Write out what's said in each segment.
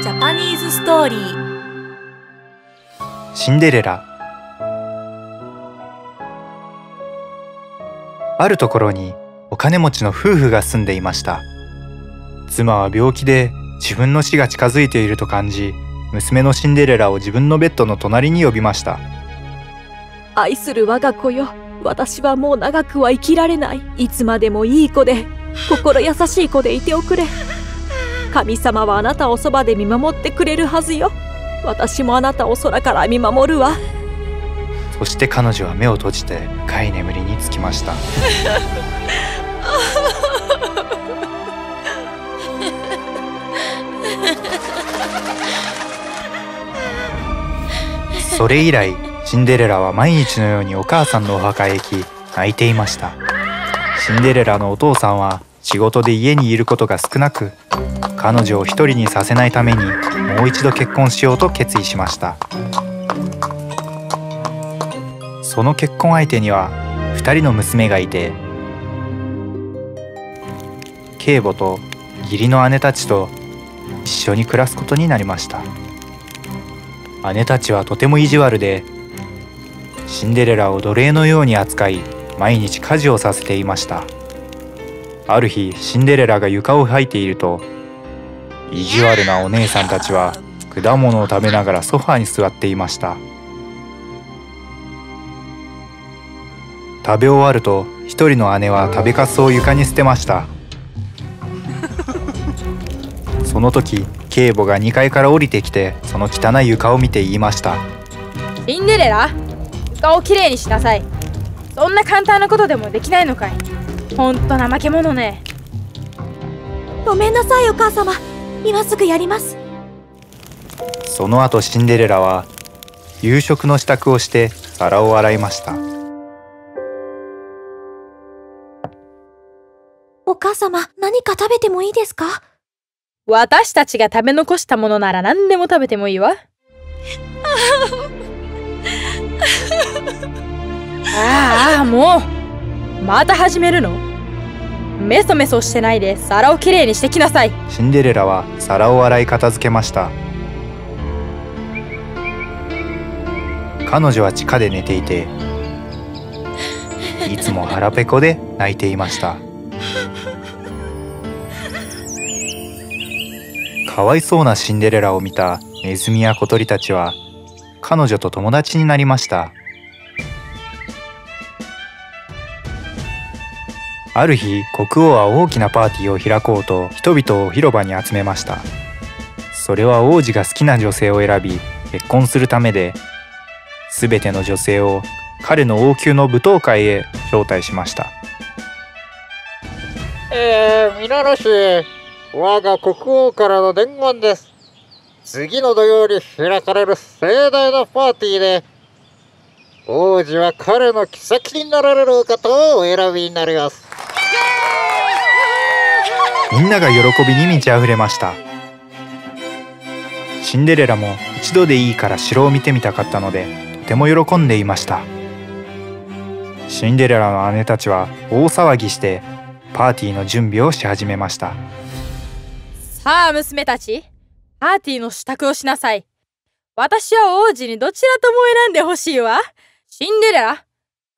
ジャパニーズストーリーシンデレラ。あるところにお金持ちの夫婦が住んでいました。妻は病気で自分の死が近づいていると感じ娘のシンデレラを自分のベッドの隣に呼びました。愛する我が子よ。私はもう長くは生きられない。いつまでもいい子で心優しい子でいておくれ神様はあなたをそばで見守ってくれるはずよ。私もあなたを空から見守るわ。そして彼女は目を閉じて深い眠りにつきました。それ以来シンデレラは毎日のようにお母さんのお墓へ行き泣いていました。シンデレラのお父さんは仕事で家にいることが少なく彼女を一人にさせないためにもう一度結婚しようと決意しました。その結婚相手には2人の娘がいて警母と義理の姉たちと一緒に暮らすことになりました。姉たちはとても意地悪でシンデレラを奴隷のように扱い毎日家事をさせていました。ある日シンデレラが床を掃いていると意地悪なお姉さんたちは果物を食べながらソファーに座っていました。食べ終わると一人の姉は食べかすを床に捨てました。その時警母が2階から降りてきてその汚い床を見て言いました。シンデレラ？床をきれいにしなさい。そんな簡単なことでもできないのかい。ほんと怠け者ね。ごめんなさいお母様今すぐやります。その後シンデレラは夕食の支度をして皿を洗いました。お母様何か食べてもいいですか？私たちが食べ残したものなら何でも食べてもいいわ。ああもう。また始めるの？メソメソしてないで皿をきれいにしてきなさい。シンデレラは皿を洗い片付けました。彼女は地下で寝ていていつも腹ペコで泣いていました。かわいそうなシンデレラを見たネズミや小鳥たちは彼女と友達になりました。ある日国王は大きなパーティーを開こうと人々を広場に集めました。それは王子が好きな女性を選び結婚するためで全ての女性を彼の王宮の舞踏会へ招待しました。えー、皆の衆我が国王からの伝言です。次の土曜に開かれる盛大なパーティーで王子は彼の妃になられる方をお選びになります。みんなが喜びに満ち溢れました。シンデレラも一度でいいから城を見てみたかったのでとても喜んでいました。シンデレラの姉たちは大騒ぎしてパーティーの準備をし始めました。さあ娘たちパーティーの支度をしなさい。私は王子にどちらとも選んでほしいわ。シンデレラ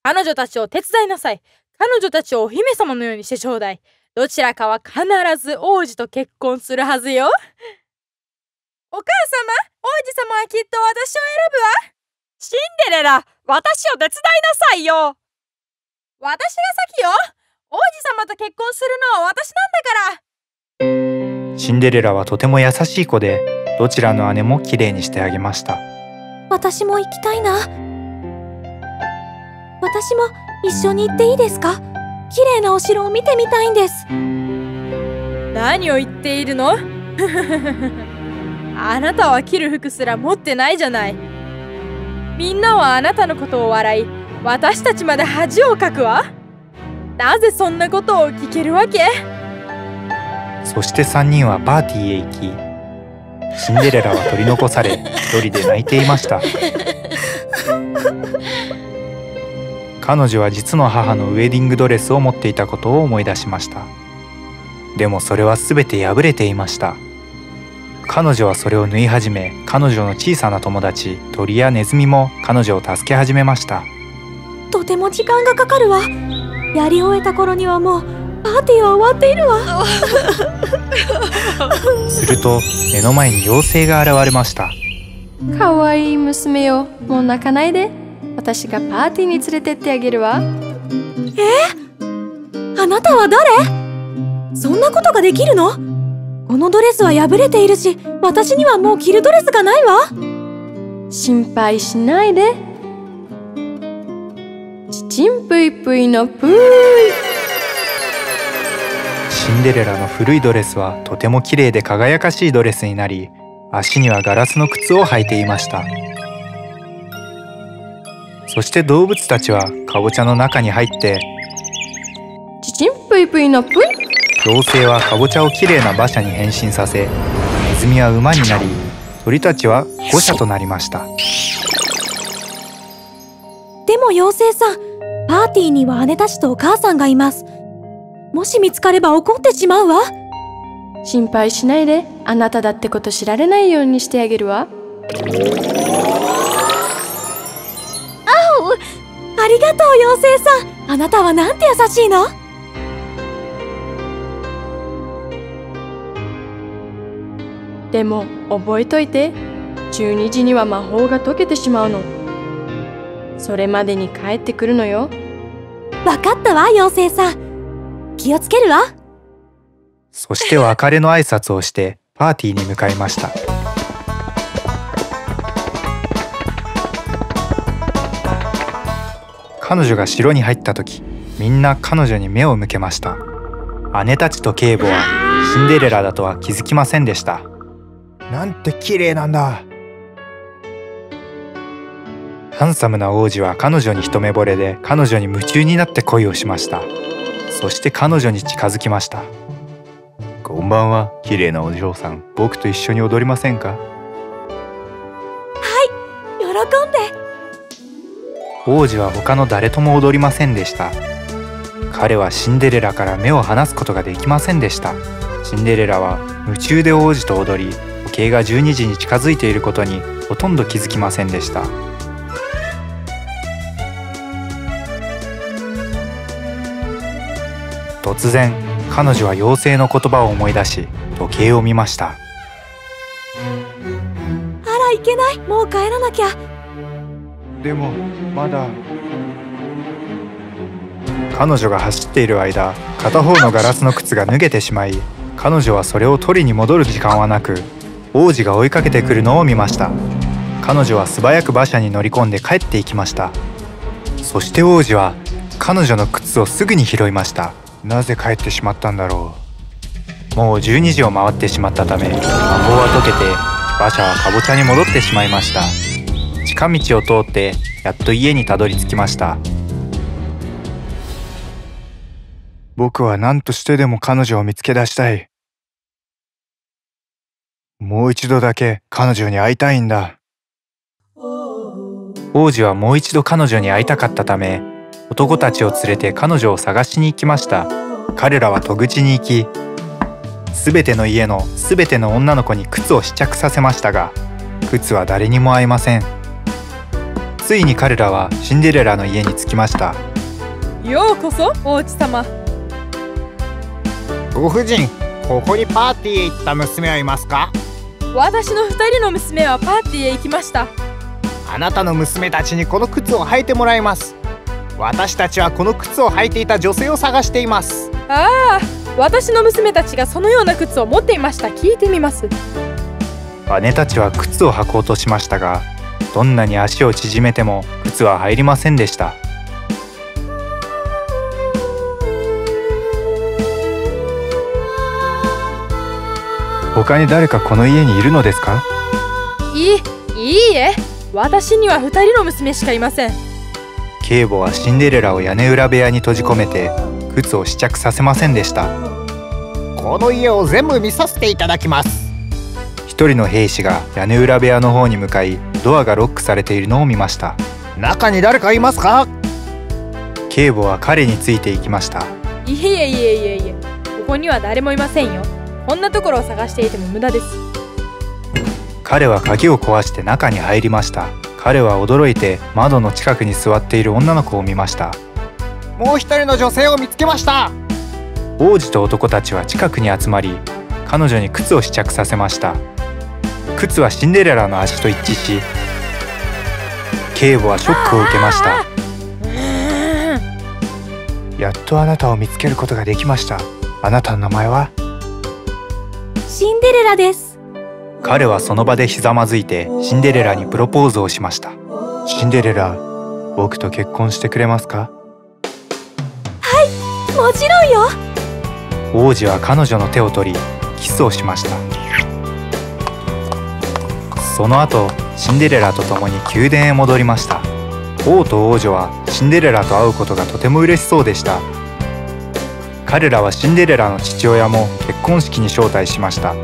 彼女たちを手伝いなさい。彼女たちをお姫様のようにしてちょうだい。どちらかは必ず王子と結婚するはずよ。お母様王子様はきっと私を選ぶわ。シンデレラ私を手伝いなさいよ。私が先よ。王子様と結婚するのは私なんだから。シンデレラはとても優しい子でどちらの姉もきれいにしてあげました。私も行きたいな。私も一緒に行っていいですか？綺麗なお城を見てみたいんです。何を言っているの？あなたは着る服すら持ってないじゃない。みんなはあなたのことを笑い私たちまで恥をかくわ。なぜそんなことを聞けるわけ？そして3人はパーティーへ行きシンデレラは取り残され一人で泣いていました彼女は実の母のウェディングドレスを持っていたことを思い出しました。でもそれは全て破れていました。彼女はそれを縫い始め彼女の小さな友達鳥やネズミも彼女を助け始めました。とても時間がかかるわ。やり終えた頃にはもうパーティーは終わっているわ。すると目の前に妖精が現れました。かわいい娘よ。もう泣かないで私がパーティーに連れてってあげるわ。あなたは誰？そんなことができるの？このドレスは破れているし私にはもう着るドレスがないわ。心配しないで。ちちんぷいぷいのぷー。いシンデレラの古いドレスはとても綺麗で輝かしいドレスになり足にはガラスの靴を履いていましたそして動物たちはかぼちゃの中に入ってちちんぷいぷいのぷい妖精はかぼちゃをきれいな馬車に変身させネズミは馬になり鳥たちは御車となりました。でも妖精さんパーティーには姉たちとお母さんがいます。もし見つかれば怒ってしまうわ。心配しないで。あなただってこと知られないようにしてあげるわりがとう妖精さん。あなたはなんて優しいの？でも覚えといて。12時には魔法が解けてしまうの。それまでに帰ってくるのよ。わかったわ妖精さん。気をつけるわ。そして別れの挨拶をしてパーティーに向かいました彼女が城に入った時みんな彼女に目を向けました。姉たちと警部はシンデレラだとは気づきませんでした。なんて綺麗なんだ。ハンサムな王子は彼女に一目惚れで彼女に夢中になって恋をしました。そして彼女に近づきました。こんばんは綺麗なお嬢さん。僕と一緒に踊りませんか？喜んで王子は他の誰とも踊りませんでした。彼はシンデレラから目を離すことができませんでした。シンデレラは夢中で王子と踊り時計が12時に近づいていることにほとんど気づきませんでした。突然彼女は妖精の言葉を思い出し時計を見ました。あらいけない。もう帰らなきゃ。でもまだ。彼女が走っている間片方のガラスの靴が脱げてしまい彼女はそれを取りに戻る時間はなく王子が追いかけてくるのを見ました。彼女は素早く馬車に乗り込んで帰っていきました。そして王子は彼女の靴をすぐに拾いました。なぜ帰ってしまったんだろう。もう12時を回ってしまったため魔法は解けて馬車はかぼちゃに戻ってしまいました。近道を通ってやっと家にたどり着きました。僕は何としてでも彼女を見つけ出したい。もう一度だけ彼女に会いたいんだ。王子はもう一度彼女に会いたかったため男たちを連れて彼女を探しに行きました。彼らは戸口に行きすべての家のすべての女の子に靴を試着させましたが靴は誰にも合いません。ついに彼らはシンデレラの家に着きました。ようこそ王子様。ご婦人ここにパーティーへ行った娘はいますか？私の二人の娘はパーティーへ行きました。あなたの娘たちにこの靴を履いてもらいます。私たちはこの靴を履いていた女性を探しています。ああ私の娘たちがそのような靴を持っていました。聞いてみます。姉たちは靴を履こうとしましたがどんなに足を縮めても靴は入りませんでした。他に誰かこの家にいるのですか？いいいいえ。私には二人の娘しかいません。警母はシンデレラを屋根裏部屋に閉じ込めて靴を試着させませんでした。この家を全部見させていただきます。一人の兵士が屋根裏部屋の方に向かいドアがロックされているのを見ました。中に誰かいますか？警母は彼についていきました。いえいえいえいえここには誰もいませんよ。こんなところを探していても無駄です。彼は鍵を壊して中に入りました。彼は驚いて窓の近くに座っている女の子を見ました。もう一人の女性を見つけました。王子と男たちは近くに集まり彼女に靴を試着させました靴はシンデレラの足と一致し警部はショックを受けました。やっとあなたを見つけることができました。あなたの名前は？シンデレラです。彼はその場でひざまずいてシンデレラにプロポーズをしました。シンデレラ僕と結婚してくれますか？もちろんよ。王子は彼女の手を取りキスをしましたその後シンデレラと共に宮殿へ戻りました。王と王女はシンデレラと会うことがとても嬉しそうでした。彼らはシンデレラの父親も結婚式に招待しました。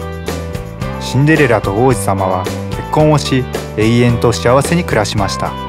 シンデレラと王子様は結婚をし永遠と幸せに暮らしました。